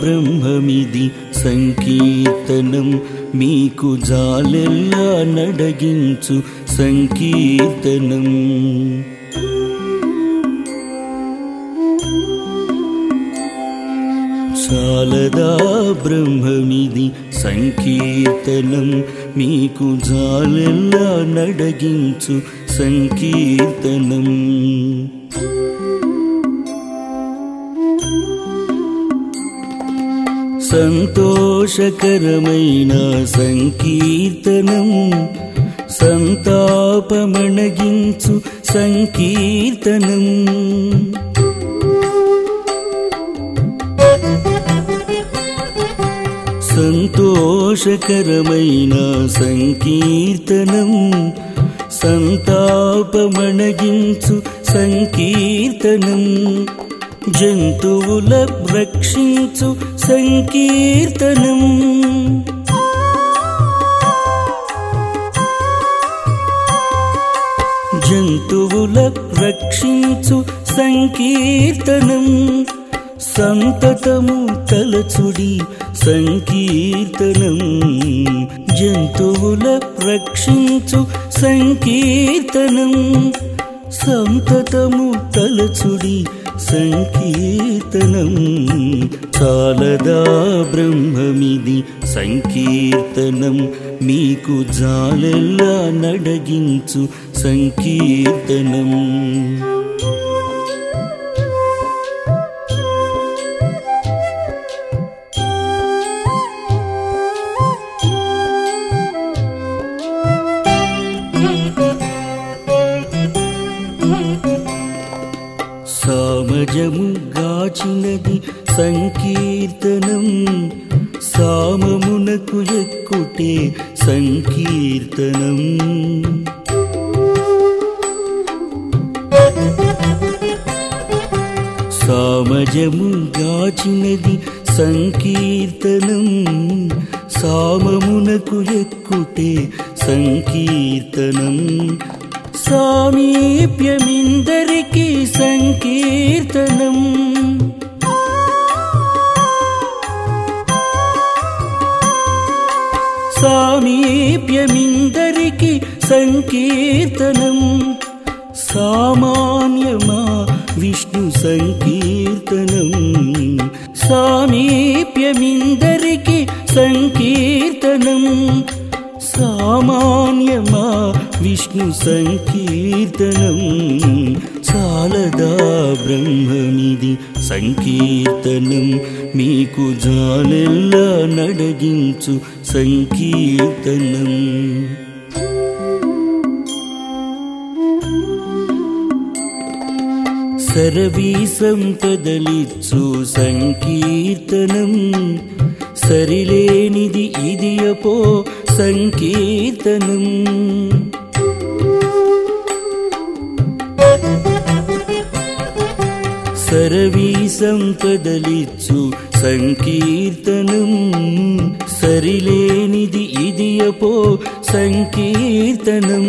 బ్రహ్మమిది సంకీర్తనం. మీకు జాలెల్లా నడగించు సంకీర్తనం. చాలదా బ్రహ్మమిది సంకీర్తనం. మీకు జాలెల్లా నడగించు సంకీర్తనం. సంతోషకరమైన సంకీర్తనం సంతాపమణగించు సంకీర్తనం. సంతోషకరమైన సంకీర్తనం సంతాపమణగించు సంకీర్తనం. జంతువుల రక్షించు సంకీర్తనం. జంతువుల రక్షించు సంకీర్తనం. సంతతము తలచుడి సంకీర్తనం. జంతువుల రక్షించు సంకీర్తనం. సంతతము తలచుడి సంకీర్తనం చాలదా బ్రహ్మమిది సంకీర్తనం. మీకు జాలెల్లా నడగించు సంకీర్తనం. సామజము గాచినది సంకీర్తనం సామమునకు ఎక్కుటే సంకీర్తనం సామజము గాచినది సంకీర్తనం సామమునకు ఎక్కుటే సంకీర్తనం సామీప్యమిందరికి సంకీర్తనం సామీప్యమిందరికి సంకీర్తనం సామాన్యమా విష్ణు సంకీర్తనం సామీప్యమిందరికి సంకీర్తనం సామాన్యమా? విష్ణు సంకీర్తనం. చాలదా బ్రహ్మమిది సంకీర్తనం? మీకు జాలెల్లా నడగించు సంకీర్తనం. సరవీ సంపదలిచ్చు సంకీర్తనం. సరిలేనిది ఇది అపో సంకీర్తనం. సరవీ సంపదలిచ్చు సంకీర్తనం. సరిలేనిది ఇది అపో సంకీర్తనం.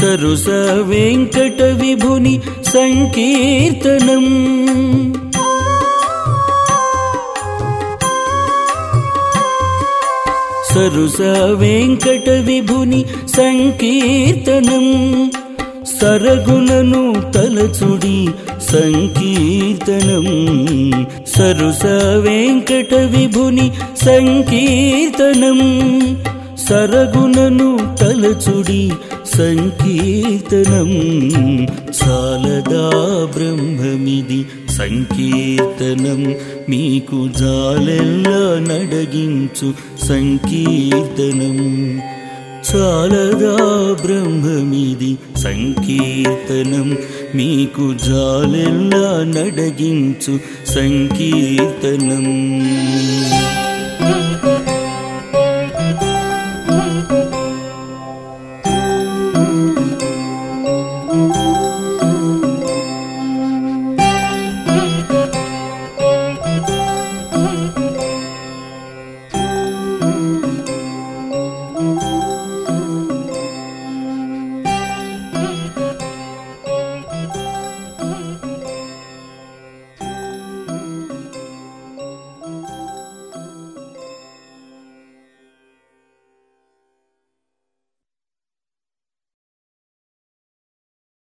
సరుస వెంకట విభుని సంకీర్తనం. సరుస వెంకట విభుని సంకీర్తనం. సరగుణను తలచుడి సంకీర్తనం. సరుస వెంకట విభుని సంకీర్తనం. సరగుణను తలచుడి సంకీర్తనం. చాలదా బ్రహ్మమిది సంకీర్తనం. మీకు జాలెల్లా నడగించు సంకీర్తనం. చాలదా బ్రహ్మమిది సంకీర్తనం. మీకు జాలెల్లా నడగించు సంకీర్తనం.